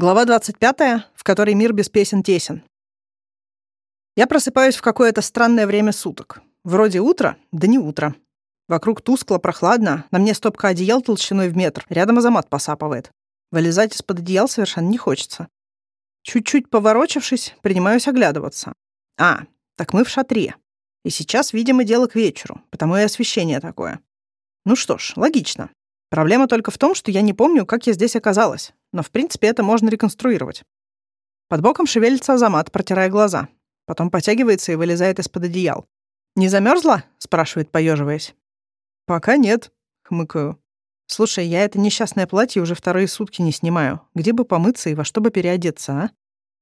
Глава 25, в которой мир без песен тесен. Я просыпаюсь в какое-то странное время суток. Вроде утро, да не утро. Вокруг тускло, прохладно, на мне стопка одеял толщиной в метр, рядом Азамат посапывает. Вылезать из-под одеял совершенно не хочется. Чуть-чуть поворочившись, принимаюсь оглядываться. А, так мы в шатре. И сейчас, видимо, дело к вечеру, потому и освещение такое. Ну что ж, логично. Проблема только в том, что я не помню, как я здесь оказалась но в принципе это можно реконструировать. Под боком шевелится Азамат, протирая глаза. Потом потягивается и вылезает из-под одеял. «Не замерзла? спрашивает, поеживаясь. «Пока нет», — хмыкаю. «Слушай, я это несчастное платье уже вторые сутки не снимаю. Где бы помыться и во что бы переодеться, а?»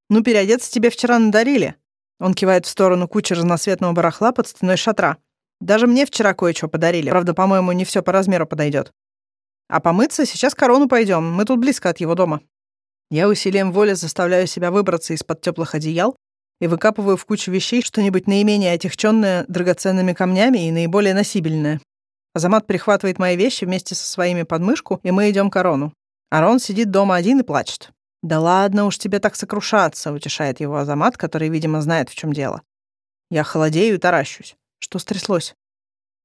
«Ну, переодеться тебе вчера надарили». Он кивает в сторону кучи разноцветного барахла под стеной шатра. «Даже мне вчера кое-что подарили. Правда, по-моему, не все по размеру подойдет. А помыться сейчас корону пойдем. Мы тут близко от его дома. Я усилием воли заставляю себя выбраться из-под теплых одеял и выкапываю в кучу вещей что-нибудь наименее отягченное драгоценными камнями и наиболее носибельное. Азамат прихватывает мои вещи вместе со своими подмышку, и мы идем к Арону. Арон сидит дома один и плачет. «Да ладно уж тебе так сокрушаться», — утешает его Азамат, который, видимо, знает, в чем дело. Я холодею и таращусь. Что стряслось?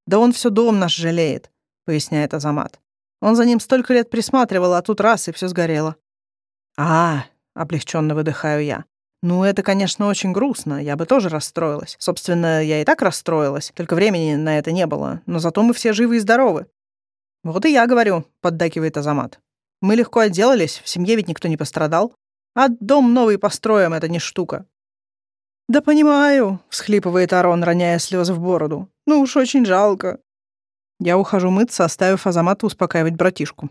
«Да он все дом наш жалеет», — поясняет Азамат. Он за ним столько лет присматривал, а тут раз, и все сгорело. А, облегченно выдыхаю я. Ну, это, конечно, очень грустно. Я бы тоже расстроилась. Собственно, я и так расстроилась, только времени на это не было. Но зато мы все живы и здоровы. Вот и я говорю, поддакивает Азамат. Мы легко отделались, в семье ведь никто не пострадал. А дом новый построим — это не штука. «Да понимаю», — всхлипывает Арон, роняя слезы в бороду. «Ну уж очень жалко. Я ухожу мыться, оставив Азамата успокаивать братишку.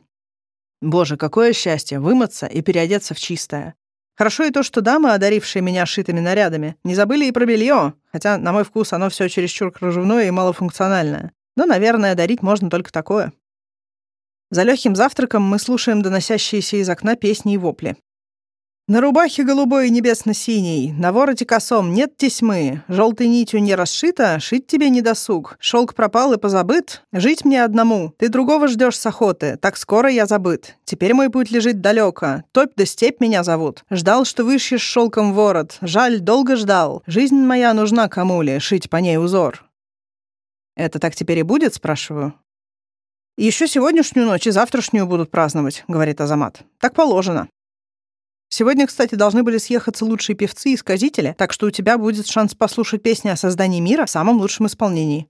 Боже, какое счастье вымыться и переодеться в чистое. Хорошо и то, что дамы, одарившие меня шитыми нарядами, не забыли и про белье, хотя, на мой вкус, оно все чересчур кружевное и малофункциональное. Но, наверное, дарить можно только такое. За легким завтраком мы слушаем доносящиеся из окна песни и вопли. На рубахе голубой и небесно-синий, на вороте косом нет тесьмы, желтой нитью не расшита, шить тебе не досуг. Шелк пропал и позабыт, жить мне одному. Ты другого ждешь с охоты, так скоро я забыт. Теперь мой путь лежит далеко, топь да степь меня зовут. Ждал, что вышьешь шелком ворот, жаль, долго ждал. Жизнь моя нужна кому ли, шить по ней узор. Это так теперь и будет, спрашиваю. Еще сегодняшнюю ночь и завтрашнюю будут праздновать, говорит Азамат. Так положено. Сегодня, кстати, должны были съехаться лучшие певцы и сказители, так что у тебя будет шанс послушать песни о создании мира в самом лучшем исполнении.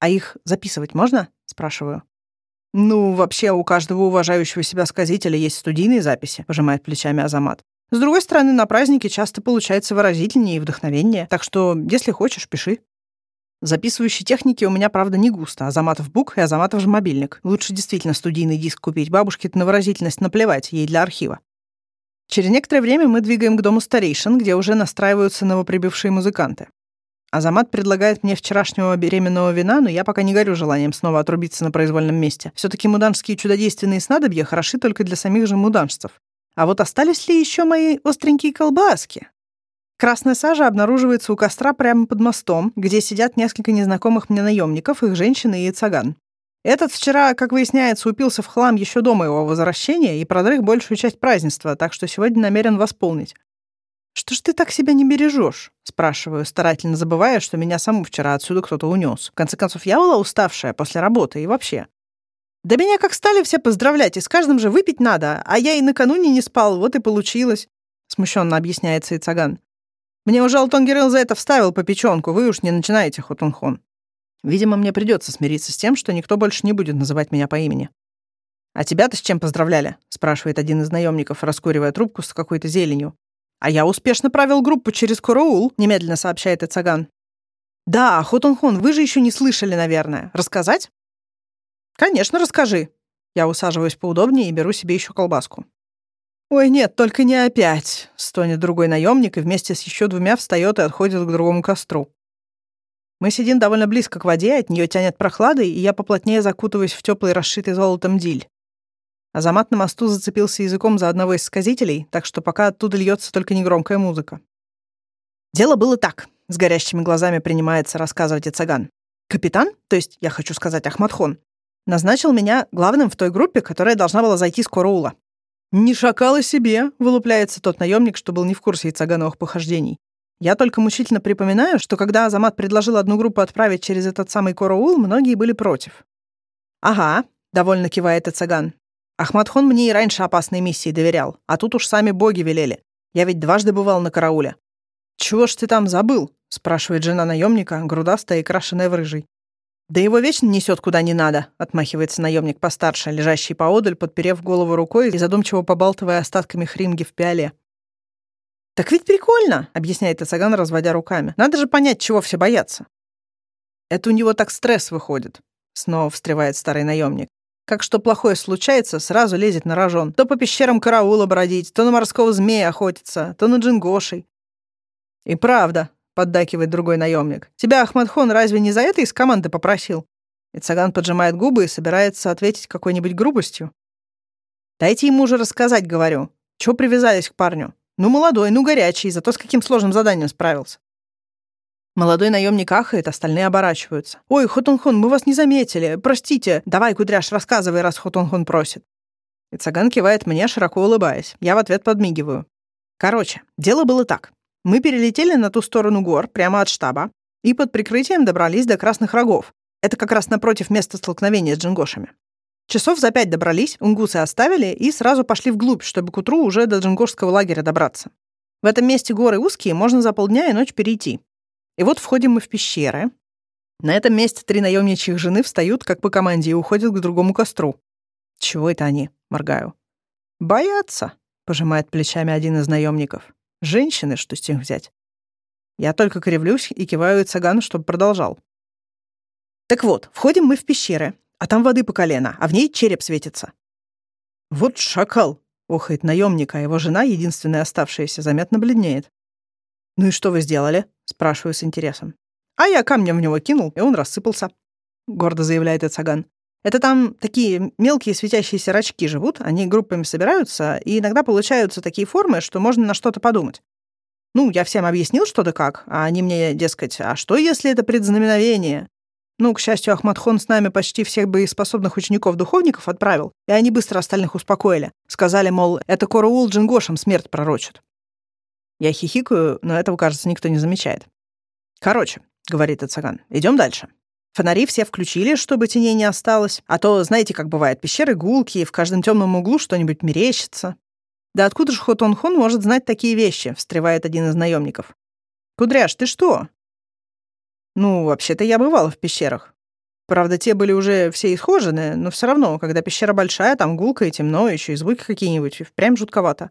А их записывать можно? Спрашиваю. Ну, вообще, у каждого уважающего себя сказителя есть студийные записи, пожимает плечами Азамат. С другой стороны, на празднике часто получается выразительнее и вдохновеннее, так что, если хочешь, пиши. Записывающей техники у меня, правда, не густо. Азаматов бук и Азаматов же мобильник. Лучше действительно студийный диск купить. Бабушке-то на выразительность наплевать, ей для архива. Через некоторое время мы двигаем к дому старейшин, где уже настраиваются новоприбывшие музыканты. Азамат предлагает мне вчерашнего беременного вина, но я пока не горю желанием снова отрубиться на произвольном месте. все таки муданские чудодейственные снадобья хороши только для самих же муданшцев. А вот остались ли еще мои остренькие колбаски? Красная сажа обнаруживается у костра прямо под мостом, где сидят несколько незнакомых мне наемников, их женщины и цаган. Этот вчера, как выясняется, упился в хлам еще до моего возвращения и продрых большую часть празднества, так что сегодня намерен восполнить. «Что ж ты так себя не бережешь?» — спрашиваю, старательно забывая, что меня саму вчера отсюда кто-то унес. В конце концов, я была уставшая после работы и вообще. Да меня как стали все поздравлять, и с каждым же выпить надо, а я и накануне не спал, вот и получилось», — смущенно объясняется Ицаган. «Мне уже Алтон Герил за это вставил по печенку, вы уж не начинаете, Хотунхон». Видимо, мне придется смириться с тем, что никто больше не будет называть меня по имени. «А тебя-то с чем поздравляли?» — спрашивает один из наемников, раскуривая трубку с какой-то зеленью. «А я успешно провел группу через Кураул», — немедленно сообщает Ицаган. «Да, Хотунхон, вы же еще не слышали, наверное. Рассказать?» «Конечно, расскажи». Я усаживаюсь поудобнее и беру себе еще колбаску. «Ой, нет, только не опять», — стонет другой наемник и вместе с еще двумя встает и отходит к другому костру. Мы сидим довольно близко к воде, от нее тянет прохладой, и я поплотнее закутываюсь в теплый расшитый золотом диль. Азамат на мосту зацепился языком за одного из сказителей, так что пока оттуда льется только негромкая музыка. Дело было так. С горящими глазами принимается рассказывать Ицаган. Капитан, то есть я хочу сказать Ахмадхон, назначил меня главным в той группе, которая должна была зайти с Короула. «Не шакалы себе», — вылупляется тот наемник, что был не в курсе Ицагановых похождений. Я только мучительно припоминаю, что когда Азамат предложил одну группу отправить через этот самый Короул, многие были против. «Ага», — довольно кивает Ицаган. «Ахмадхон мне и раньше опасные миссии доверял, а тут уж сами боги велели. Я ведь дважды бывал на карауле». «Чего ж ты там забыл?» — спрашивает жена наемника, грудастая и крашеная в рыжий. «Да его вечно несет куда не надо», — отмахивается наемник постарше, лежащий поодаль, подперев голову рукой и задумчиво побалтывая остатками хринги в пиале. «Так ведь прикольно», — объясняет Ицаган, разводя руками. «Надо же понять, чего все боятся». «Это у него так стресс выходит», — снова встревает старый наемник. «Как что плохое случается, сразу лезет на рожон. То по пещерам караула бродить, то на морского змея охотиться, то на джингошей». «И правда», поддакивает другой наемник. Тебя Ахмадхон разве не за это из команды попросил? И Цаган поджимает губы и собирается ответить какой-нибудь грубостью. Дайте ему уже рассказать, говорю. Чего привязались к парню? Ну, молодой, ну, горячий, зато с каким сложным заданием справился. Молодой наемник ахает, остальные оборачиваются. «Ой, Хотунхон, мы вас не заметили. Простите. Давай, Кудряш, рассказывай, раз Хотунхон просит». И Цаган кивает мне, широко улыбаясь. Я в ответ подмигиваю. Короче, дело было так. Мы перелетели на ту сторону гор, прямо от штаба, и под прикрытием добрались до Красных Рогов. Это как раз напротив места столкновения с джингошами. Часов за пять добрались, унгусы оставили и сразу пошли вглубь, чтобы к утру уже до джингошского лагеря добраться. В этом месте горы узкие, можно за полдня и ночь перейти. И вот входим мы в пещеры. На этом месте три наемничьих жены встают, как по команде, и уходят к другому костру. «Чего это они?» — моргаю. «Боятся», — пожимает плечами один из наемников. Женщины, что с них взять? Я только кривлюсь и киваю Цагану, чтобы продолжал. Так вот, входим мы в пещеры, а там воды по колено, а в ней череп светится. Вот шакал, охает наемник, а его жена, единственная оставшаяся, заметно бледнеет. «Ну и что вы сделали?» — спрашиваю с интересом. «А я камнем в него кинул, и он рассыпался», — гордо заявляет Эцаган. Это там такие мелкие светящиеся рачки живут, они группами собираются, и иногда получаются такие формы, что можно на что-то подумать. Ну, я всем объяснил, что да как, а они мне, дескать, а что, если это предзнаменовение? Ну, к счастью, Ахмадхон с нами почти всех боеспособных учеников-духовников отправил, и они быстро остальных успокоили. Сказали, мол, это Кораул Джингошем смерть пророчит. Я хихикаю, но этого, кажется, никто не замечает. «Короче», — говорит Ицаган, — «идем дальше. Фонари все включили, чтобы теней не осталось. А то, знаете, как бывает, пещеры гулки, и в каждом темном углу что-нибудь мерещится. Да откуда же Хотон Хон может знать такие вещи? встревает один из наемников. Кудряш, ты что? Ну, вообще-то я бывала в пещерах. Правда, те были уже все исхожены, но все равно, когда пещера большая, там гулко и темно, еще и звуки какие-нибудь, впрямь жутковато.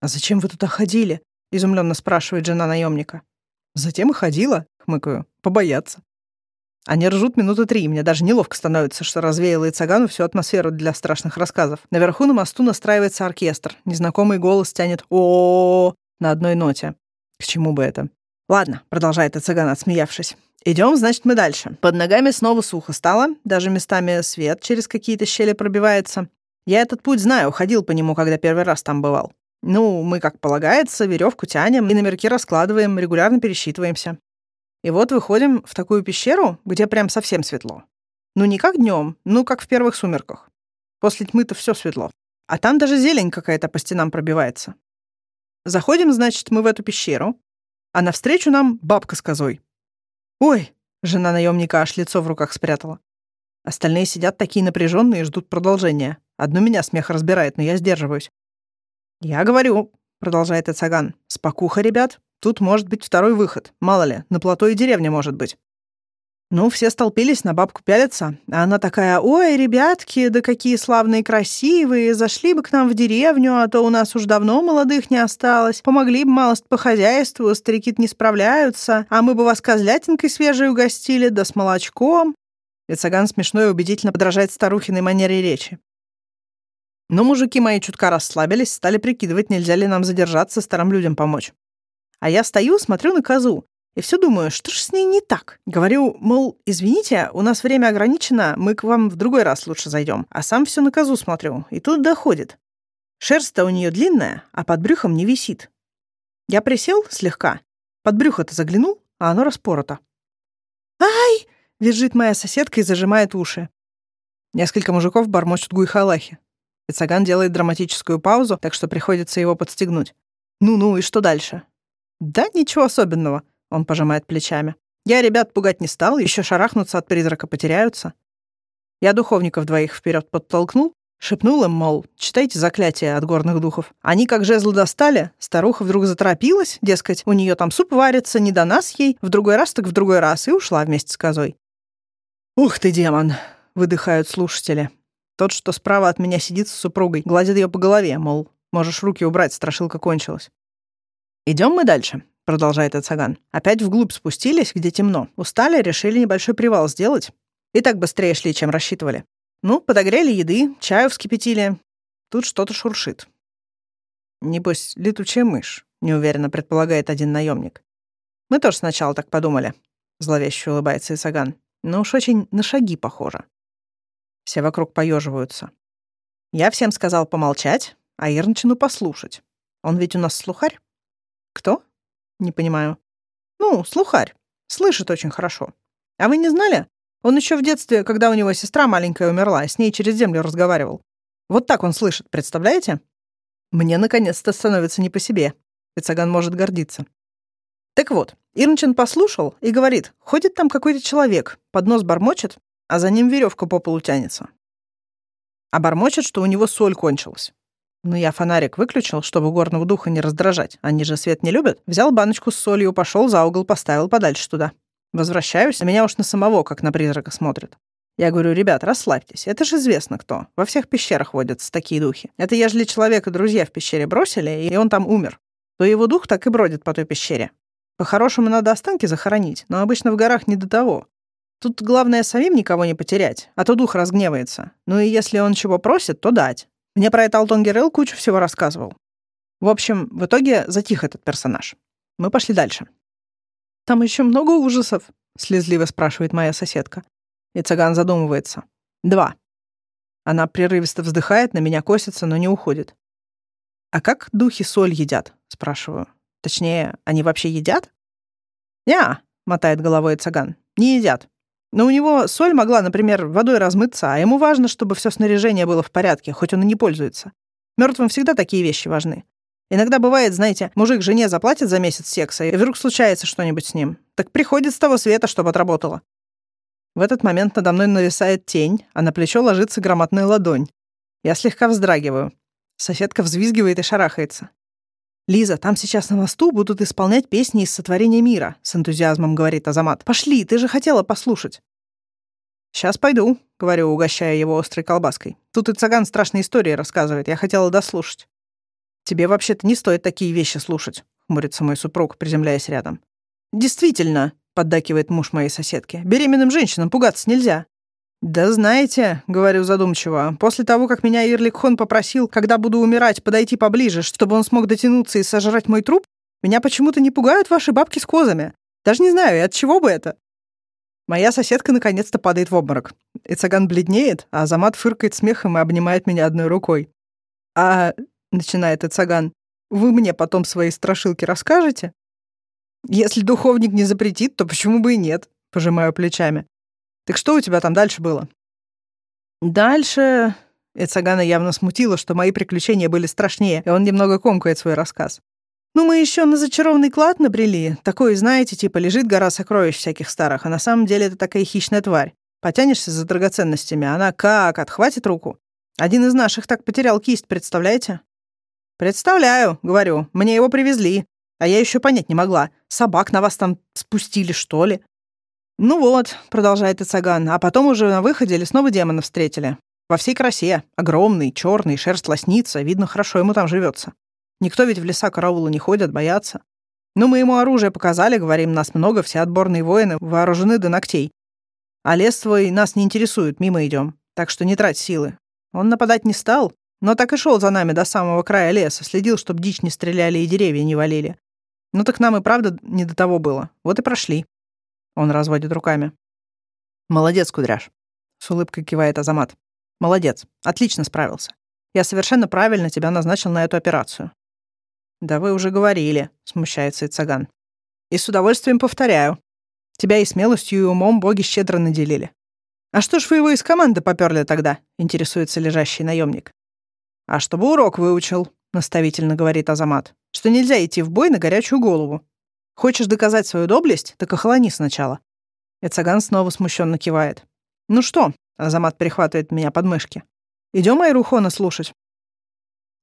«А зачем вы туда ходили?» — изумленно спрашивает жена наемника. «Затем и ходила», — хмыкаю, — «побояться». Они ржут минуты три, мне даже неловко становится, что развеяла Цагану всю атмосферу для страшных рассказов. Наверху на мосту настраивается оркестр. Незнакомый голос тянет о, на одной ноте. К чему бы это? Ладно, продолжает Ицаган, отсмеявшись. Идем, значит, мы дальше. Под ногами снова сухо стало, даже местами свет через какие-то щели пробивается. Я этот путь знаю, ходил по нему, когда первый раз там бывал. Ну, мы, как полагается, веревку тянем и номерки раскладываем, регулярно пересчитываемся. И вот выходим в такую пещеру, где прям совсем светло. Ну, не как днем, ну, как в первых сумерках. После тьмы-то все светло. А там даже зелень какая-то по стенам пробивается. Заходим, значит, мы в эту пещеру, а навстречу нам бабка с козой. «Ой!» — жена наемника аж лицо в руках спрятала. Остальные сидят такие напряженные и ждут продолжения. Одну меня смех разбирает, но я сдерживаюсь. «Я говорю», — продолжает Эцаган, — «спокуха, ребят, Тут может быть второй выход. Мало ли, на плато и деревня может быть. Ну, все столпились, на бабку пялятся. А она такая, ой, ребятки, да какие славные красивые, зашли бы к нам в деревню, а то у нас уж давно молодых не осталось. Помогли бы малость по хозяйству, старики не справляются, а мы бы вас козлятинкой свежей угостили, да с молочком. И цыган смешно и убедительно подражает старухиной манере речи. Но мужики мои чутка расслабились, стали прикидывать, нельзя ли нам задержаться, старым людям помочь. А я стою, смотрю на козу. И все думаю, что ж с ней не так? Говорю, мол, извините, у нас время ограничено, мы к вам в другой раз лучше зайдем. А сам все на козу смотрю. И тут доходит. Шерсть-то у нее длинная, а под брюхом не висит. Я присел слегка, под брюхо-то заглянул, а оно распорото. «Ай!» — визжит моя соседка и зажимает уши. Несколько мужиков бормочут гуйхалахи. Ицаган делает драматическую паузу, так что приходится его подстегнуть. «Ну-ну, и что дальше?» «Да ничего особенного», — он пожимает плечами. «Я ребят пугать не стал, еще шарахнуться от призрака потеряются». Я духовников двоих вперед подтолкнул, шепнул им, мол, читайте заклятие от горных духов. Они как жезлы достали, старуха вдруг заторопилась, дескать, у нее там суп варится, не до нас ей, в другой раз так в другой раз, и ушла вместе с козой. «Ух ты, демон!» — выдыхают слушатели. Тот, что справа от меня сидит с супругой, гладит ее по голове, мол, можешь руки убрать, страшилка кончилась. Идем мы дальше, продолжает Ацаган. Опять вглубь спустились, где темно. Устали, решили небольшой привал сделать. И так быстрее шли, чем рассчитывали. Ну, подогрели еды, чаю вскипятили. Тут что-то шуршит. Небось, летучая мышь, неуверенно предполагает один наемник. Мы тоже сначала так подумали. Зловеще улыбается Исаган. Но уж очень на шаги похоже. Все вокруг поеживаются. Я всем сказал помолчать, а Ирнчину послушать. Он ведь у нас слухарь. Кто? Не понимаю. Ну, слухарь. Слышит очень хорошо. А вы не знали? Он еще в детстве, когда у него сестра маленькая умерла, с ней через землю разговаривал. Вот так он слышит, представляете? Мне наконец-то становится не по себе. И Цаган может гордиться. Так вот, Ирнчин послушал и говорит, ходит там какой-то человек, под нос бормочет, а за ним веревка по полу тянется. А бормочет, что у него соль кончилась. Но я фонарик выключил, чтобы горного духа не раздражать. Они же свет не любят. Взял баночку с солью, пошел за угол, поставил подальше туда. Возвращаюсь, а меня уж на самого, как на призрака, смотрят. Я говорю, ребят, расслабьтесь, это же известно кто. Во всех пещерах водятся такие духи. Это ежели человека друзья в пещере бросили, и он там умер, то его дух так и бродит по той пещере. По-хорошему надо останки захоронить, но обычно в горах не до того. Тут главное самим никого не потерять, а то дух разгневается. Ну и если он чего просит, то дать. Мне про это Алтон Герел кучу всего рассказывал. В общем, в итоге затих этот персонаж. Мы пошли дальше. «Там еще много ужасов?» — слезливо спрашивает моя соседка. И цыган задумывается. «Два». Она прерывисто вздыхает, на меня косится, но не уходит. «А как духи соль едят?» — спрашиваю. Точнее, они вообще едят? «Не-а», мотает головой цыган. «Не едят. Но у него соль могла, например, водой размыться, а ему важно, чтобы все снаряжение было в порядке, хоть он и не пользуется. Мертвым всегда такие вещи важны. Иногда бывает, знаете, мужик жене заплатит за месяц секса, и вдруг случается что-нибудь с ним. Так приходит с того света, чтобы отработало. В этот момент надо мной нависает тень, а на плечо ложится громадная ладонь. Я слегка вздрагиваю. Соседка взвизгивает и шарахается. «Лиза, там сейчас на мосту будут исполнять песни из сотворения мира», — с энтузиазмом говорит Азамат. «Пошли, ты же хотела послушать». «Сейчас пойду», — говорю, угощая его острой колбаской. «Тут и цыган страшные истории рассказывает, я хотела дослушать». «Тебе вообще-то не стоит такие вещи слушать», — хмурится мой супруг, приземляясь рядом. «Действительно», — поддакивает муж моей соседки, — «беременным женщинам пугаться нельзя». «Да знаете», — говорю задумчиво, «после того, как меня Ирликхон попросил, когда буду умирать, подойти поближе, чтобы он смог дотянуться и сожрать мой труп, меня почему-то не пугают ваши бабки с козами. Даже не знаю, от чего бы это». Моя соседка наконец-то падает в обморок. И цыган бледнеет, а Азамат фыркает смехом и обнимает меня одной рукой. «А...» — начинает Ицаган. «Вы мне потом свои страшилки расскажете?» «Если духовник не запретит, то почему бы и нет?» — пожимаю плечами. Так что у тебя там дальше было? Дальше... Эцагана явно смутило, что мои приключения были страшнее, и он немного комкает свой рассказ. Ну, мы еще на зачарованный клад набрели. Такой, знаете, типа лежит гора сокровищ всяких старых, а на самом деле это такая хищная тварь. Потянешься за драгоценностями, она как отхватит руку. Один из наших так потерял кисть, представляете? Представляю, говорю, мне его привезли. А я еще понять не могла. Собак на вас там спустили, что ли? «Ну вот», — продолжает Ицаган, а потом уже на выходе лесного демона встретили. Во всей красе. Огромный, черный, шерсть лоснится, видно, хорошо ему там живется. Никто ведь в леса караула не ходят, боятся. Ну, мы ему оружие показали, говорим, нас много, все отборные воины вооружены до ногтей. А лес свой нас не интересует, мимо идем. Так что не трать силы. Он нападать не стал, но так и шел за нами до самого края леса, следил, чтобы дичь не стреляли и деревья не валили. Ну так нам и правда не до того было. Вот и прошли. Он разводит руками. «Молодец, Кудряш», — с улыбкой кивает Азамат. «Молодец. Отлично справился. Я совершенно правильно тебя назначил на эту операцию». «Да вы уже говорили», — смущается Ицаган. «И с удовольствием повторяю. Тебя и смелостью, и умом боги щедро наделили». «А что ж вы его из команды поперли тогда?» — интересуется лежащий наемник. «А чтобы урок выучил», — наставительно говорит Азамат, «что нельзя идти в бой на горячую голову. Хочешь доказать свою доблесть, так охолони сначала». Эцаган снова смущенно кивает. «Ну что?» — Азамат перехватывает меня под мышки. «Идем Айрухона слушать».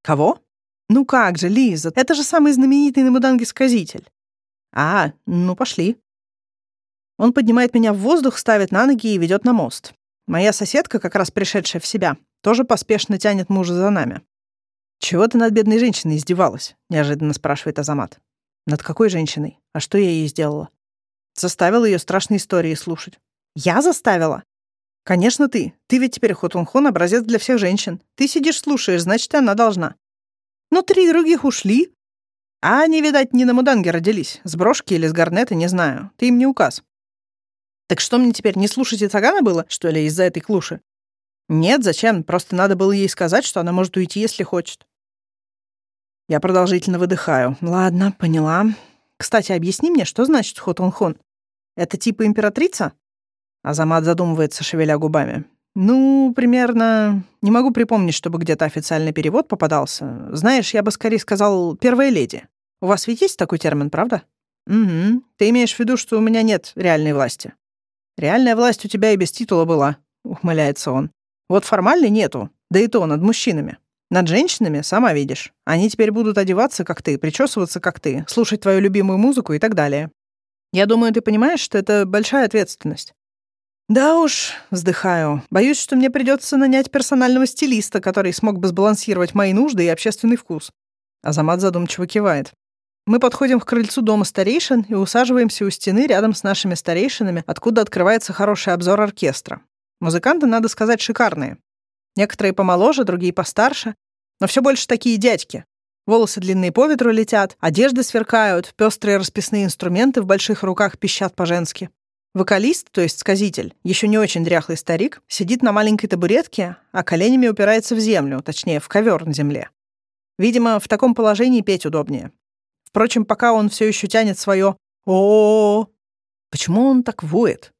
«Кого?» «Ну как же, Лиза, это же самый знаменитый на Муданге сказитель». «А, ну пошли». Он поднимает меня в воздух, ставит на ноги и ведет на мост. Моя соседка, как раз пришедшая в себя, тоже поспешно тянет мужа за нами. «Чего ты над бедной женщиной издевалась?» — неожиданно спрашивает Азамат. «Над какой женщиной? А что я ей сделала?» Заставила ее страшные истории слушать. «Я заставила?» «Конечно ты. Ты ведь теперь Хотунхон образец для всех женщин. Ты сидишь, слушаешь, значит, она должна». «Но три других ушли». «А они, видать, не на Муданге родились. С брошки или с гарнета, не знаю. Ты им не указ». Так что мне теперь, не слушать Итагана было, что ли, из-за этой клуши? Нет, зачем? Просто надо было ей сказать, что она может уйти, если хочет. Я продолжительно выдыхаю. Ладно, поняла. Кстати, объясни мне, что значит Хотонхон? Это типа императрица? Азамат задумывается, шевеля губами. Ну, примерно... Не могу припомнить, чтобы где-то официальный перевод попадался. Знаешь, я бы скорее сказал «первая леди». У вас ведь есть такой термин, правда? Угу. Ты имеешь в виду, что у меня нет реальной власти? «Реальная власть у тебя и без титула была», — ухмыляется он. «Вот формальной нету, да и то над мужчинами. Над женщинами, сама видишь. Они теперь будут одеваться, как ты, причесываться, как ты, слушать твою любимую музыку и так далее. Я думаю, ты понимаешь, что это большая ответственность». «Да уж», — вздыхаю. «Боюсь, что мне придется нанять персонального стилиста, который смог бы сбалансировать мои нужды и общественный вкус». Азамат задумчиво кивает. Мы подходим к крыльцу дома старейшин и усаживаемся у стены рядом с нашими старейшинами, откуда открывается хороший обзор оркестра. Музыканты, надо сказать, шикарные. Некоторые помоложе, другие постарше, но все больше такие дядьки. Волосы длинные по ветру летят, одежды сверкают, пестрые расписные инструменты в больших руках пищат по-женски. Вокалист, то есть сказитель, еще не очень дряхлый старик, сидит на маленькой табуретке, а коленями упирается в землю, точнее, в ковер на земле. Видимо, в таком положении петь удобнее. Впрочем, пока он все еще тянет свое о, Почему он так воет?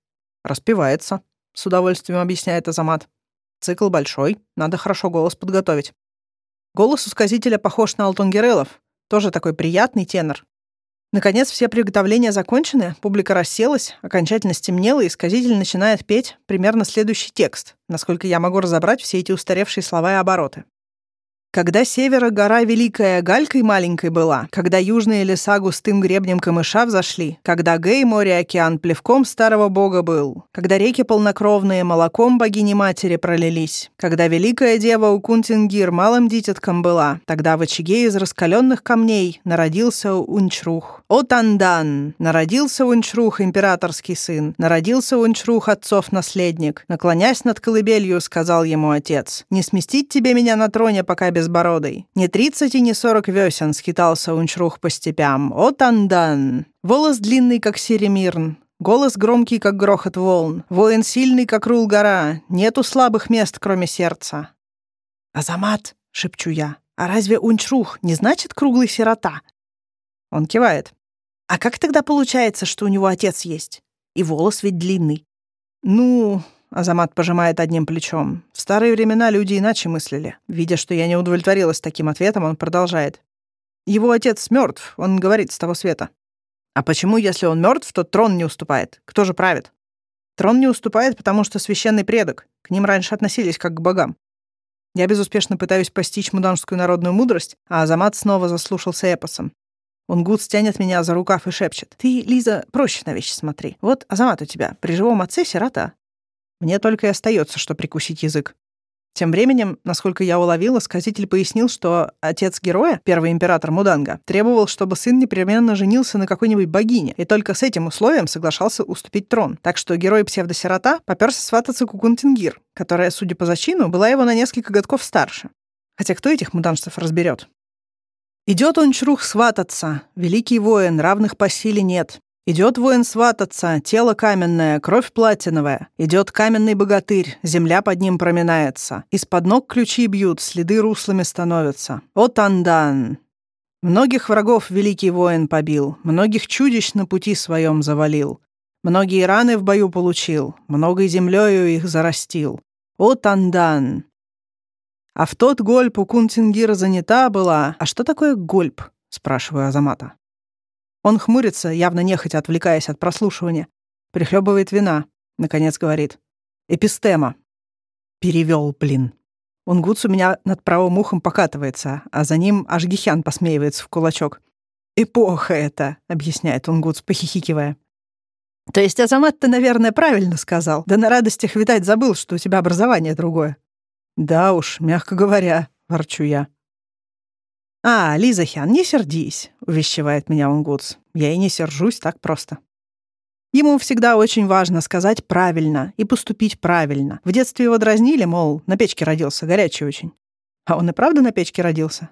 Распевается, с удовольствием объясняет Азамат. Цикл большой, надо хорошо голос подготовить. Голос у сказителя похож на Алтонгерелов, тоже такой приятный тенор. Наконец, все приготовления закончены, публика расселась, окончательно стемнело, и сказитель начинает петь примерно следующий текст, насколько я могу разобрать все эти устаревшие слова и обороты. Когда севера гора великая галькой маленькой была, когда южные леса густым гребнем камыша взошли, когда Гей море океан плевком старого бога был, когда реки полнокровные молоком богини-матери пролились, когда великая дева Укун-Тингир малым дитятком была, тогда в очаге из раскаленных камней народился Унчрух. О Тандан! Народился Унчрух, императорский сын, народился Унчрух, отцов наследник. Наклонясь над колыбелью, сказал ему отец, «Не сместить тебе меня на троне, пока без безбородый. Не тридцать и не сорок весен скитался унчрух по степям. О, Тандан! Волос длинный, как Серемирн, Голос громкий, как грохот волн. Воин сильный, как рул гора. Нету слабых мест, кроме сердца. «Азамат!» — шепчу я. «А разве унчрух не значит круглый сирота?» Он кивает. «А как тогда получается, что у него отец есть? И волос ведь длинный?» «Ну, Азамат пожимает одним плечом. В старые времена люди иначе мыслили. Видя, что я не удовлетворилась таким ответом, он продолжает. Его отец мертв, он говорит с того света. А почему, если он мертв, то трон не уступает? Кто же правит? Трон не уступает, потому что священный предок. К ним раньше относились как к богам. Я безуспешно пытаюсь постичь муданскую народную мудрость, а Азамат снова заслушался эпосом. Унгуц тянет меня за рукав и шепчет. «Ты, Лиза, проще на вещи смотри. Вот Азамат у тебя. При живом отце сирота. Мне только и остается, что прикусить язык. Тем временем, насколько я уловила, сказитель пояснил, что отец героя, первый император Муданга, требовал, чтобы сын непременно женился на какой-нибудь богине, и только с этим условием соглашался уступить трон. Так что герой псевдосирота поперся свататься к Укун-Тингир, которая, судя по зачину, была его на несколько годков старше. Хотя кто этих муданцев разберет? Идет он чрух свататься, великий воин, равных по силе нет. Идет воин свататься, тело каменное, кровь платиновая. Идет каменный богатырь, земля под ним проминается. Из-под ног ключи бьют, следы руслами становятся. О, Тандан! Многих врагов великий воин побил, многих чудищ на пути своем завалил. Многие раны в бою получил, многой землею их зарастил. О, Тандан! А в тот гольб у Кунтингира занята была. А что такое гольб? Спрашиваю Азамата. Он хмурится, явно нехотя отвлекаясь от прослушивания. Прихлебывает вина. Наконец говорит. Эпистема. Перевел, блин. Унгутс у меня над правым ухом покатывается, а за ним аж Гихян посмеивается в кулачок. «Эпоха это», — объясняет Унгутс, похихикивая. «То есть Азамат ты, наверное, правильно сказал. Да на радостях, видать, забыл, что у тебя образование другое». «Да уж, мягко говоря», — ворчу я. «А, Лиза Хян, не сердись», — увещевает меня Унгутс. «Я и не сержусь так просто». Ему всегда очень важно сказать правильно и поступить правильно. В детстве его дразнили, мол, на печке родился, горячий очень. А он и правда на печке родился?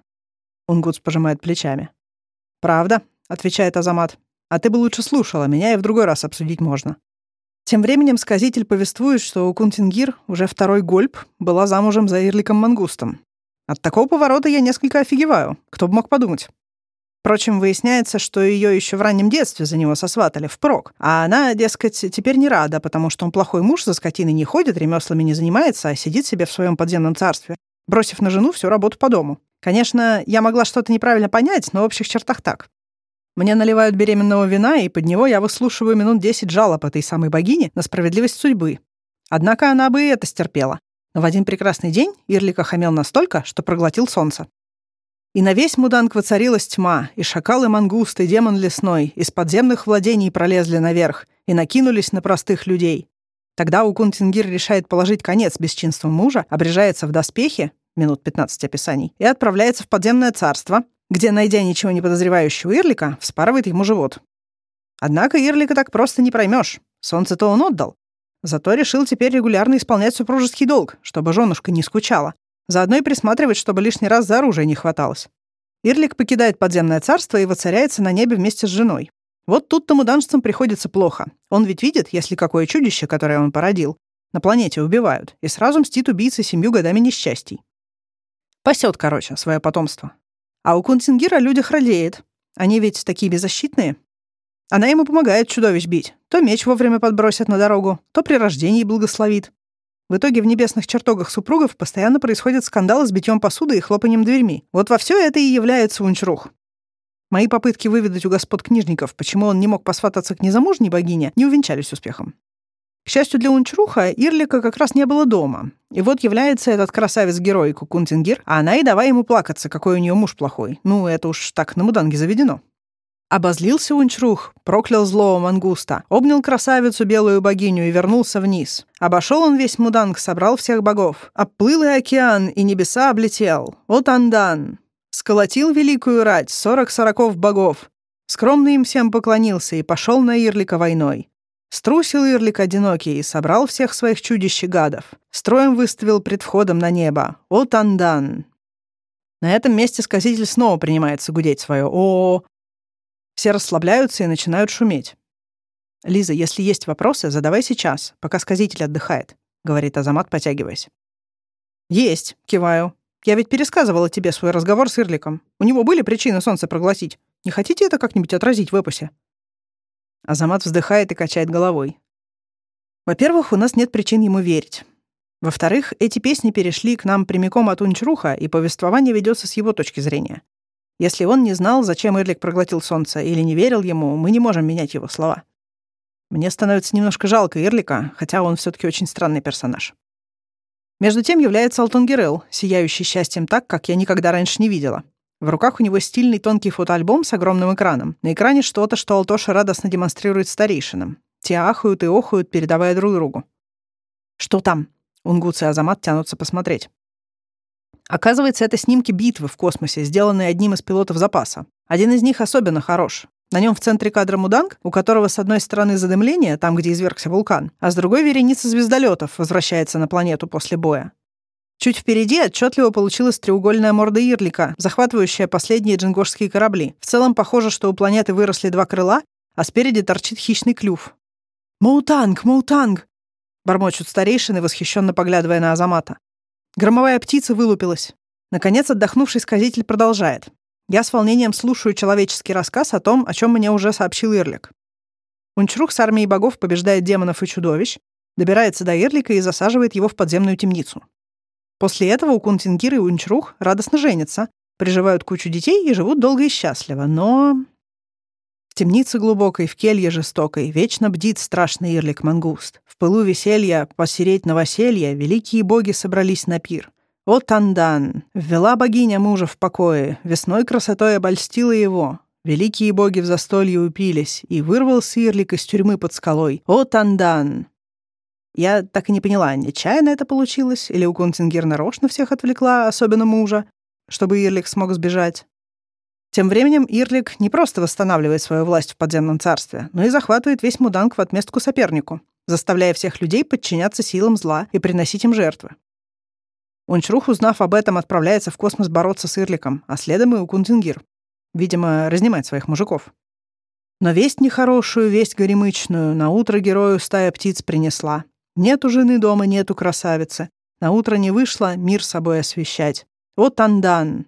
Унгутс пожимает плечами. «Правда», — отвечает Азамат. «А ты бы лучше слушала, меня и в другой раз обсудить можно». Тем временем сказитель повествует, что у Кунтингир уже второй гольб была замужем за Ирликом Мангустом. От такого поворота я несколько офигеваю. Кто бы мог подумать. Впрочем, выясняется, что ее еще в раннем детстве за него сосватали впрок. А она, дескать, теперь не рада, потому что он плохой муж, за скотиной не ходит, ремеслами не занимается, а сидит себе в своем подземном царстве, бросив на жену всю работу по дому. Конечно, я могла что-то неправильно понять, но в общих чертах так. Мне наливают беременного вина, и под него я выслушиваю минут десять жалоб этой самой богини на справедливость судьбы. Однако она бы и это стерпела. Но в один прекрасный день Ирлик охамел настолько, что проглотил солнце. И на весь Муданг воцарилась тьма, и шакалы мангусты, демон лесной, из подземных владений пролезли наверх и накинулись на простых людей. Тогда Укунтингир решает положить конец бесчинствам мужа, обрежается в доспехи, минут 15 описаний, и отправляется в подземное царство, где, найдя ничего не подозревающего Ирлика, вспарывает ему живот. Однако Ирлика так просто не проймешь. Солнце-то он отдал. Зато решил теперь регулярно исполнять супружеский долг, чтобы женушка не скучала. Заодно и присматривать, чтобы лишний раз за оружие не хваталось. Ирлик покидает подземное царство и воцаряется на небе вместе с женой. Вот тут-то муданжцам приходится плохо. Он ведь видит, если какое чудище, которое он породил, на планете убивают, и сразу мстит убийце семью годами несчастий. Пасет, короче, свое потомство. А у Кунтингира людях радеет. Они ведь такие беззащитные. Она ему помогает чудовищ бить. То меч вовремя подбросит на дорогу, то при рождении благословит. В итоге в небесных чертогах супругов постоянно происходят скандалы с битьем посуды и хлопанием дверьми. Вот во все это и является Унчрух. Мои попытки выведать у господ книжников, почему он не мог посвататься к незамужней богине, не увенчались успехом. К счастью для Унчруха, Ирлика как раз не было дома. И вот является этот красавец-герой Кукунтингир, а она и давай ему плакаться, какой у нее муж плохой. Ну, это уж так на Муданге заведено. Обозлился Унчрух, проклял злого мангуста, обнял красавицу белую богиню и вернулся вниз. Обошел он весь Муданг, собрал всех богов. Обплыл и океан, и небеса облетел. Вот Андан. Сколотил великую рать, сорок сороков богов. Скромно им всем поклонился и пошел на Ирлика войной. Струсил Ирлик одинокий и собрал всех своих чудищ и гадов. Строем выставил пред входом на небо. О, Тандан! На этом месте сказитель снова принимается гудеть свое «О, все расслабляются и начинают шуметь. «Лиза, если есть вопросы, задавай сейчас, пока сказитель отдыхает», — говорит Азамат, потягиваясь. «Есть», — киваю. «Я ведь пересказывала тебе свой разговор с Ирликом. У него были причины солнце проглотить. Не хотите это как-нибудь отразить в эпосе?» Азамат вздыхает и качает головой. Во-первых, у нас нет причин ему верить. Во-вторых, эти песни перешли к нам прямиком от Унчруха, и повествование ведется с его точки зрения. Если он не знал, зачем Эрлик проглотил солнце, или не верил ему, мы не можем менять его слова. Мне становится немножко жалко Эрлика, хотя он все таки очень странный персонаж. Между тем является Алтон Герел, сияющий счастьем так, как я никогда раньше не видела. В руках у него стильный тонкий фотоальбом с огромным экраном. На экране что-то, что Алтоша радостно демонстрирует старейшинам. Те ахают и охают, передавая друг другу. «Что там?» Унгуц и Азамат тянутся посмотреть. Оказывается, это снимки битвы в космосе, сделанные одним из пилотов запаса. Один из них особенно хорош. На нем в центре кадра Муданг, у которого с одной стороны задымление, там, где извергся вулкан, а с другой вереница звездолетов возвращается на планету после боя. Чуть впереди отчетливо получилась треугольная морда Ирлика, захватывающая последние джингошские корабли. В целом похоже, что у планеты выросли два крыла, а спереди торчит хищный клюв. «Маутанг! Маутанг!» — бормочут старейшины, восхищенно поглядывая на Азамата. Громовая птица вылупилась. Наконец, отдохнувший сказитель продолжает. Я с волнением слушаю человеческий рассказ о том, о чем мне уже сообщил Ирлик. Унчрух с армией богов побеждает демонов и чудовищ, добирается до Ирлика и засаживает его в подземную темницу. После этого у Кунтингира и Унчрух радостно женятся, приживают кучу детей и живут долго и счастливо. Но в темнице глубокой, в келье жестокой, вечно бдит страшный Ирлик Мангуст. В пылу веселья, посереть новоселья, великие боги собрались на пир. О, Тандан! Ввела богиня мужа в покое, весной красотой обольстила его. Великие боги в застолье упились, и вырвался Ирлик из тюрьмы под скалой. О, Тандан! Я так и не поняла, нечаянно это получилось, или у Кунтингер нарочно всех отвлекла, особенно мужа, чтобы Ирлик смог сбежать. Тем временем Ирлик не просто восстанавливает свою власть в подземном царстве, но и захватывает весь Муданг в отместку сопернику, заставляя всех людей подчиняться силам зла и приносить им жертвы. Унчрух, узнав об этом, отправляется в космос бороться с Ирликом, а следом и у Кунтингир. Видимо, разнимать своих мужиков. Но весть нехорошую, весть горемычную, на утро герою стая птиц принесла. Нету жены дома, нету красавицы. На утро не вышла мир собой освещать. О, Тандан,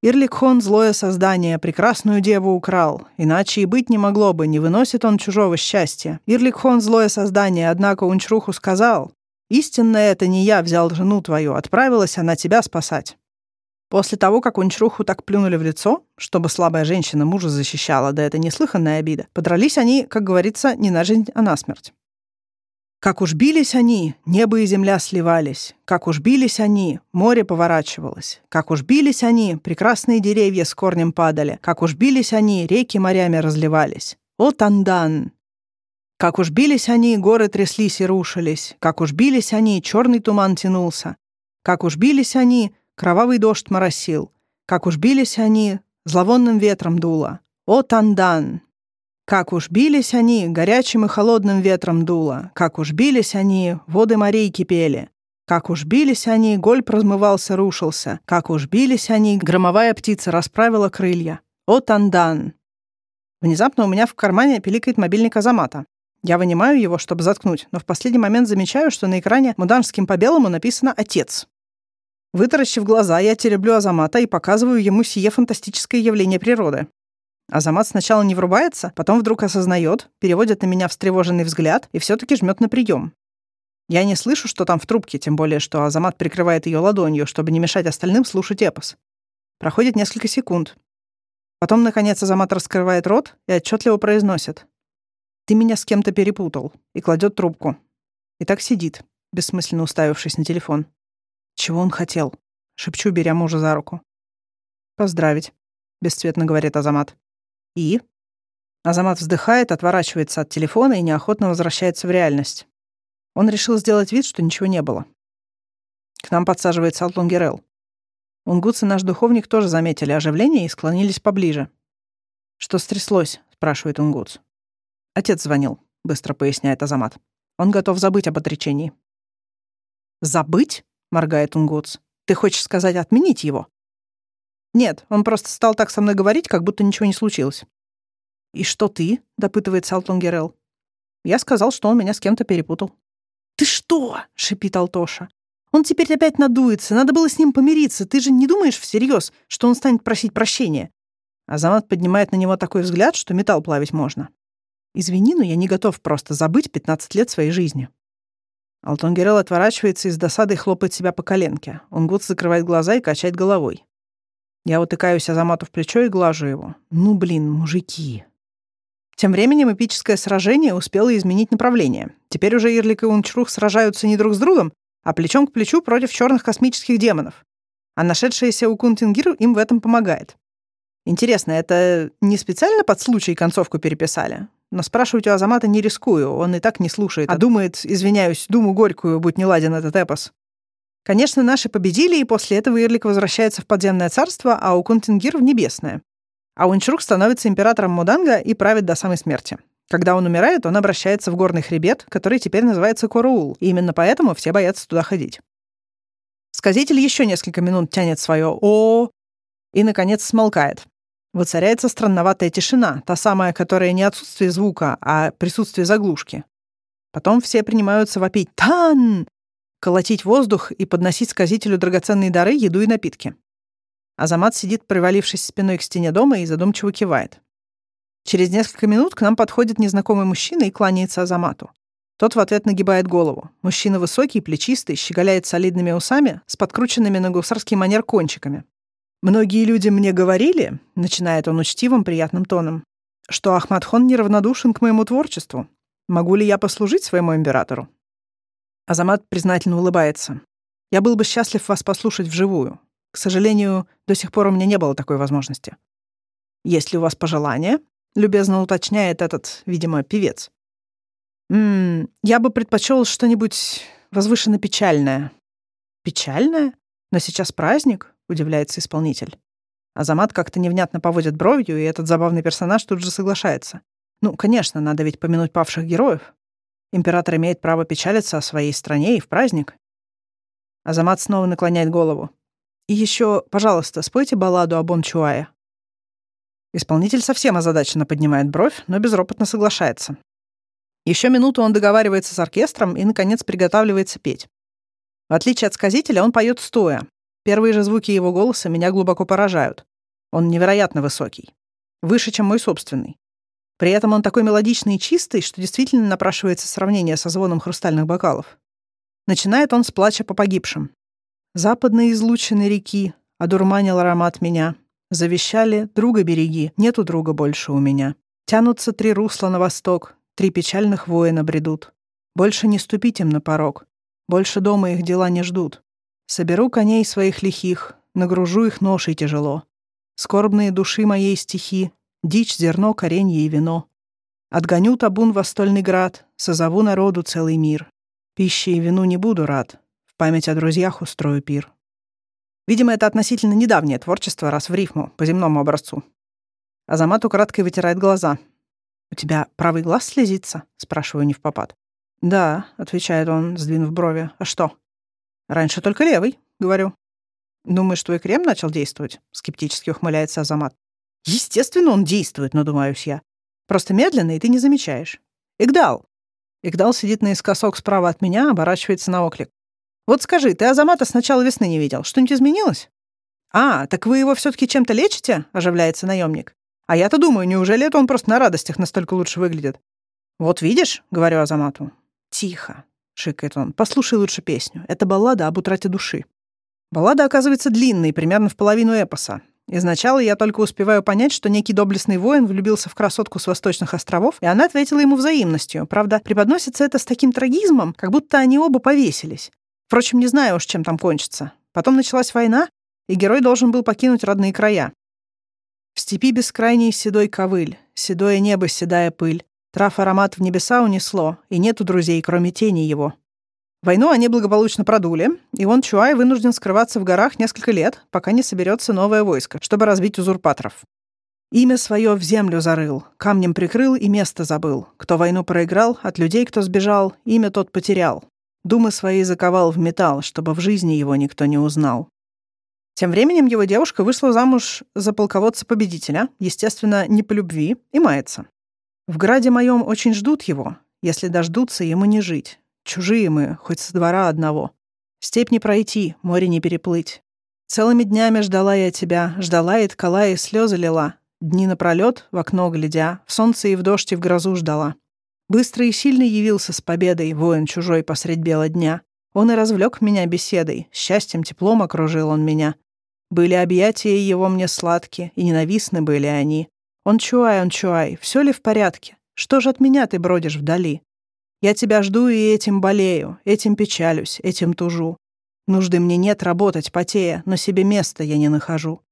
Ирликхон — злое создание, прекрасную деву украл. Иначе и быть не могло бы, не выносит он чужого счастья. Ирликхон — злое создание, однако Унчруху сказал, «Истинно это не я взял жену твою, отправилась она тебя спасать». После того, как Унчруху так плюнули в лицо, чтобы слабая женщина мужа защищала, да это неслыханная обида, подрались они, как говорится, не на жизнь, а на смерть. Как уж бились они, небо и земля сливались. Как уж бились они, море поворачивалось. Как уж бились они, прекрасные деревья с корнем падали. Как уж бились они, реки морями разливались. О, Тандан! Как уж бились они, горы тряслись и рушились. Как уж бились они, черный туман тянулся. Как уж бились они, кровавый дождь моросил. Как уж бились они, зловонным ветром дуло. О, Тандан! Как уж бились они, горячим и холодным ветром дуло. Как уж бились они, воды морей кипели. Как уж бились они, гольб размывался, рушился. Как уж бились они, громовая птица расправила крылья. О, Тандан! Внезапно у меня в кармане пиликает мобильник Азамата. Я вынимаю его, чтобы заткнуть, но в последний момент замечаю, что на экране муданжским по белому написано «Отец». Вытаращив глаза, я тереблю Азамата и показываю ему сие фантастическое явление природы. Азамат сначала не врубается, потом вдруг осознает, переводит на меня встревоженный взгляд и все-таки жмет на прием. Я не слышу, что там в трубке, тем более, что Азамат прикрывает ее ладонью, чтобы не мешать остальным слушать эпос. Проходит несколько секунд. Потом, наконец, Азамат раскрывает рот и отчетливо произносит. «Ты меня с кем-то перепутал» и кладет трубку. И так сидит, бессмысленно уставившись на телефон. «Чего он хотел?» — шепчу, беря мужа за руку. «Поздравить», — бесцветно говорит Азамат. И? Азамат вздыхает, отворачивается от телефона и неохотно возвращается в реальность. Он решил сделать вид, что ничего не было. К нам подсаживается Алтон Герел. Унгутс и наш духовник тоже заметили оживление и склонились поближе. «Что стряслось?» — спрашивает Унгутс. «Отец звонил», — быстро поясняет Азамат. «Он готов забыть об отречении». «Забыть?» — моргает Унгутс. «Ты хочешь сказать отменить его?» «Нет, он просто стал так со мной говорить, как будто ничего не случилось». «И что ты?» — допытывается Алтон Герел. Я сказал, что он меня с кем-то перепутал. «Ты что?» — шипит Алтоша. «Он теперь опять надуется. Надо было с ним помириться. Ты же не думаешь всерьез, что он станет просить прощения?» Азамат поднимает на него такой взгляд, что металл плавить можно. «Извини, но я не готов просто забыть 15 лет своей жизни». Алтон Герел отворачивается и с досадой хлопает себя по коленке. Он год закрывает глаза и качает головой. Я утыкаюсь Азамату в плечо и глажу его. Ну, блин, мужики. Тем временем эпическое сражение успело изменить направление. Теперь уже Ирлик и Унчрух сражаются не друг с другом, а плечом к плечу против черных космических демонов. А нашедшаяся у Кунтингир им в этом помогает. Интересно, это не специально под случай концовку переписали? Но спрашивать у Азамата не рискую, он и так не слушает, а думает, извиняюсь, думу горькую, будь неладен этот эпос. Конечно, наши победили, и после этого Ирлик возвращается в подземное царство, а у Кунтингир в небесное. А Унчрук становится императором Муданга и правит до самой смерти. Когда он умирает, он обращается в горный хребет, который теперь называется Кораул, и именно поэтому все боятся туда ходить. Сказитель еще несколько минут тянет свое «о» и, наконец, смолкает. Воцаряется странноватая тишина, та самая, которая не отсутствие звука, а присутствие заглушки. Потом все принимаются вопить «Тан!», колотить воздух и подносить сказителю драгоценные дары, еду и напитки. Азамат сидит, привалившись спиной к стене дома, и задумчиво кивает. Через несколько минут к нам подходит незнакомый мужчина и кланяется Азамату. Тот в ответ нагибает голову. Мужчина высокий, плечистый, щеголяет солидными усами с подкрученными на гусарский манер кончиками. «Многие люди мне говорили», — начинает он учтивым, приятным тоном, «что Ахмадхон неравнодушен к моему творчеству. Могу ли я послужить своему императору?» Азамат признательно улыбается. «Я был бы счастлив вас послушать вживую. К сожалению, до сих пор у меня не было такой возможности. Есть ли у вас пожелания?» — любезно уточняет этот, видимо, певец. «М я бы предпочел что-нибудь возвышенно печальное». «Печальное? Но сейчас праздник?» — удивляется исполнитель. Азамат как-то невнятно поводит бровью, и этот забавный персонаж тут же соглашается. Ну, конечно, надо ведь помянуть павших героев. Император имеет право печалиться о своей стране и в праздник. Азамат снова наклоняет голову. И еще, пожалуйста, спойте балладу о Бончуае. Исполнитель совсем озадаченно поднимает бровь, но безропотно соглашается. Еще минуту он договаривается с оркестром и, наконец, приготавливается петь. В отличие от сказителя, он поет стоя. Первые же звуки его голоса меня глубоко поражают. Он невероятно высокий. Выше, чем мой собственный. При этом он такой мелодичный и чистый, что действительно напрашивается сравнение со звоном хрустальных бокалов. Начинает он с плача по погибшим. «Западные излучины реки одурманил аромат меня. Завещали, друга береги, нету друга больше у меня. Тянутся три русла на восток, Три печальных воина бредут. Больше не ступить им на порог. Больше дома их дела не ждут. Соберу коней своих лихих, нагружу их ношей тяжело. Скорбные души моей стихи, дичь, зерно, коренье и вино. Отгоню табун в Остольный град, созову народу целый мир. Пищи и вину не буду рад, в память о друзьях устрою пир. Видимо, это относительно недавнее творчество, раз в рифму, по земному образцу. Азамат украдкой вытирает глаза, «У тебя правый глаз слезится?» — спрашиваю не в попад. «Да», — отвечает он, сдвинув брови. «А что?» «Раньше только левый», — говорю. «Думаешь, твой крем начал действовать?» — скептически ухмыляется Азамат. «Естественно, он действует», — надумаюсь я. «Просто медленно, и ты не замечаешь». «Игдал!» Игдал сидит наискосок справа от меня, оборачивается на оклик. «Вот скажи, ты Азамата с начала весны не видел? Что-нибудь изменилось?» «А, так вы его все таки чем-то лечите?» — оживляется наемник. А я-то думаю, неужели это он просто на радостях настолько лучше выглядит? Вот видишь, говорю Азамату. Тихо, шикает он. Послушай лучше песню. Это баллада об утрате души. Баллада оказывается длинной, примерно в половину эпоса. Изначально я только успеваю понять, что некий доблестный воин влюбился в красотку с восточных островов, и она ответила ему взаимностью. Правда, преподносится это с таким трагизмом, как будто они оба повесились. Впрочем, не знаю уж, чем там кончится. Потом началась война, и герой должен был покинуть родные края. В степи бескрайней седой ковыль, седое небо, седая пыль. Трав аромат в небеса унесло, и нету друзей, кроме тени его. Войну они благополучно продули, и он, Чуай, вынужден скрываться в горах несколько лет, пока не соберется новое войско, чтобы разбить узурпаторов. Имя свое в землю зарыл, камнем прикрыл и место забыл. Кто войну проиграл, от людей, кто сбежал, имя тот потерял. Думы свои заковал в металл, чтобы в жизни его никто не узнал. Тем временем его девушка вышла замуж за полководца-победителя, естественно, не по любви, и мается. В граде моем очень ждут его. Если дождутся, ему не жить. Чужие мы, хоть со двора одного. Степь не пройти, море не переплыть. Целыми днями ждала я тебя, ждала и ткала, и слезы лила. Дни напролет, в окно глядя, в солнце и в дождь и в грозу ждала. Быстро и сильно явился с победой воин чужой посредь бела дня. Он и развлек меня беседой, счастьем, теплом окружил он меня. Были объятия его мне сладкие, и ненавистны были они. Он чуай, он чуай, все ли в порядке? Что же от меня ты бродишь вдали? Я тебя жду и этим болею, этим печалюсь, этим тужу. Нужды мне нет работать, потея, но себе места я не нахожу.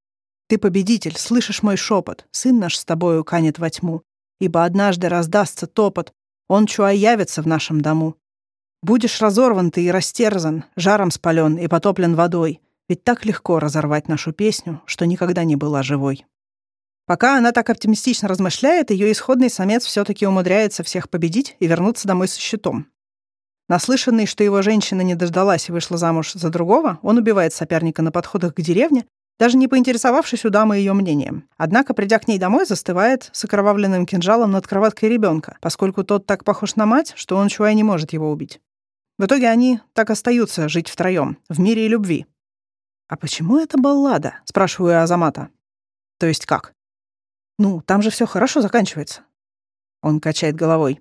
Ты победитель, слышишь мой шепот, сын наш с тобою канет во тьму, ибо однажды раздастся топот, он чуай явится в нашем дому. Будешь разорван ты и растерзан, жаром спален и потоплен водой, ведь так легко разорвать нашу песню, что никогда не была живой. Пока она так оптимистично размышляет, ее исходный самец все-таки умудряется всех победить и вернуться домой со щитом. Наслышанный, что его женщина не дождалась и вышла замуж за другого, он убивает соперника на подходах к деревне, даже не поинтересовавшись у дамы ее мнением. Однако, придя к ней домой, застывает с окровавленным кинжалом над кроваткой ребенка, поскольку тот так похож на мать, что он Чуай не может его убить. В итоге они так остаются жить втроем, в мире и любви, «А почему это баллада?» — спрашиваю Азамата. «То есть как?» «Ну, там же все хорошо заканчивается». Он качает головой.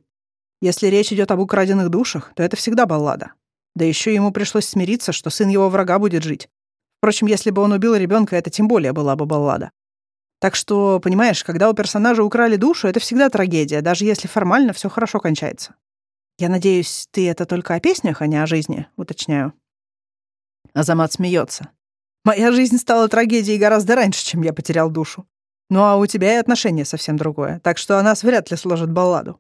Если речь идет об украденных душах, то это всегда баллада. Да еще ему пришлось смириться, что сын его врага будет жить. Впрочем, если бы он убил ребенка, это тем более была бы баллада. Так что, понимаешь, когда у персонажа украли душу, это всегда трагедия, даже если формально все хорошо кончается. Я надеюсь, ты это только о песнях, а не о жизни, уточняю. Азамат смеется. Моя жизнь стала трагедией гораздо раньше, чем я потерял душу. Ну а у тебя и отношение совсем другое, так что о нас вряд ли сложат балладу.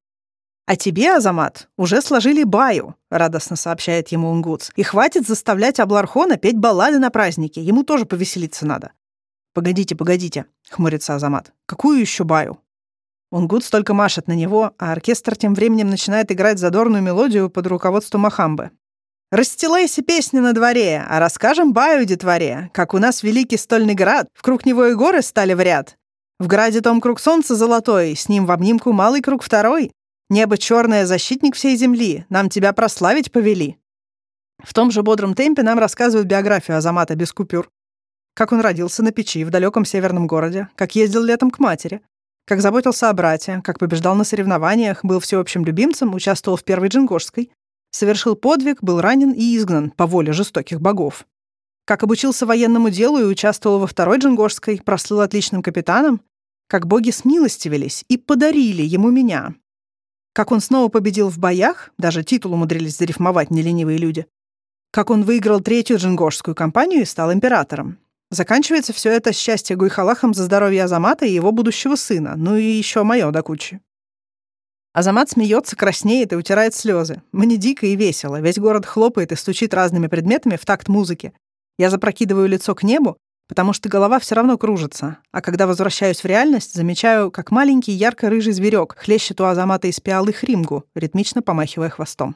«А тебе, Азамат, уже сложили баю», — радостно сообщает ему Унгутс. «И хватит заставлять Аблархона петь баллады на празднике. Ему тоже повеселиться надо». «Погодите, погодите», — хмурится Азамат. «Какую еще баю?» Унгутс только машет на него, а оркестр тем временем начинает играть задорную мелодию под руководством Махамбы. «Расстилайся песня на дворе, а расскажем баю детворе, как у нас великий стольный град, в круг него и горы стали в ряд. В граде том круг солнца золотой, с ним в обнимку малый круг второй, Небо черное, защитник всей земли. Нам тебя прославить повели». В том же бодром темпе нам рассказывают биографию Азамата без купюр. Как он родился на печи в далеком северном городе, как ездил летом к матери, как заботился о брате, как побеждал на соревнованиях, был всеобщим любимцем, участвовал в первой джингошской, совершил подвиг, был ранен и изгнан по воле жестоких богов. Как обучился военному делу и участвовал во второй джингошской, прослыл отличным капитаном, как боги смилостивились и подарили ему меня, как он снова победил в боях, даже титул умудрились зарифмовать неленивые люди. Как он выиграл третью джингошскую кампанию и стал императором. Заканчивается все это счастье Гуйхалахом за здоровье Азамата и его будущего сына, ну и еще мое до кучи. Азамат смеется, краснеет и утирает слезы. Мне дико и весело. Весь город хлопает и стучит разными предметами в такт музыки. Я запрокидываю лицо к небу, потому что голова все равно кружится, а когда возвращаюсь в реальность, замечаю, как маленький ярко-рыжий зверек хлещет у Азамата из пиалы хримгу, ритмично помахивая хвостом.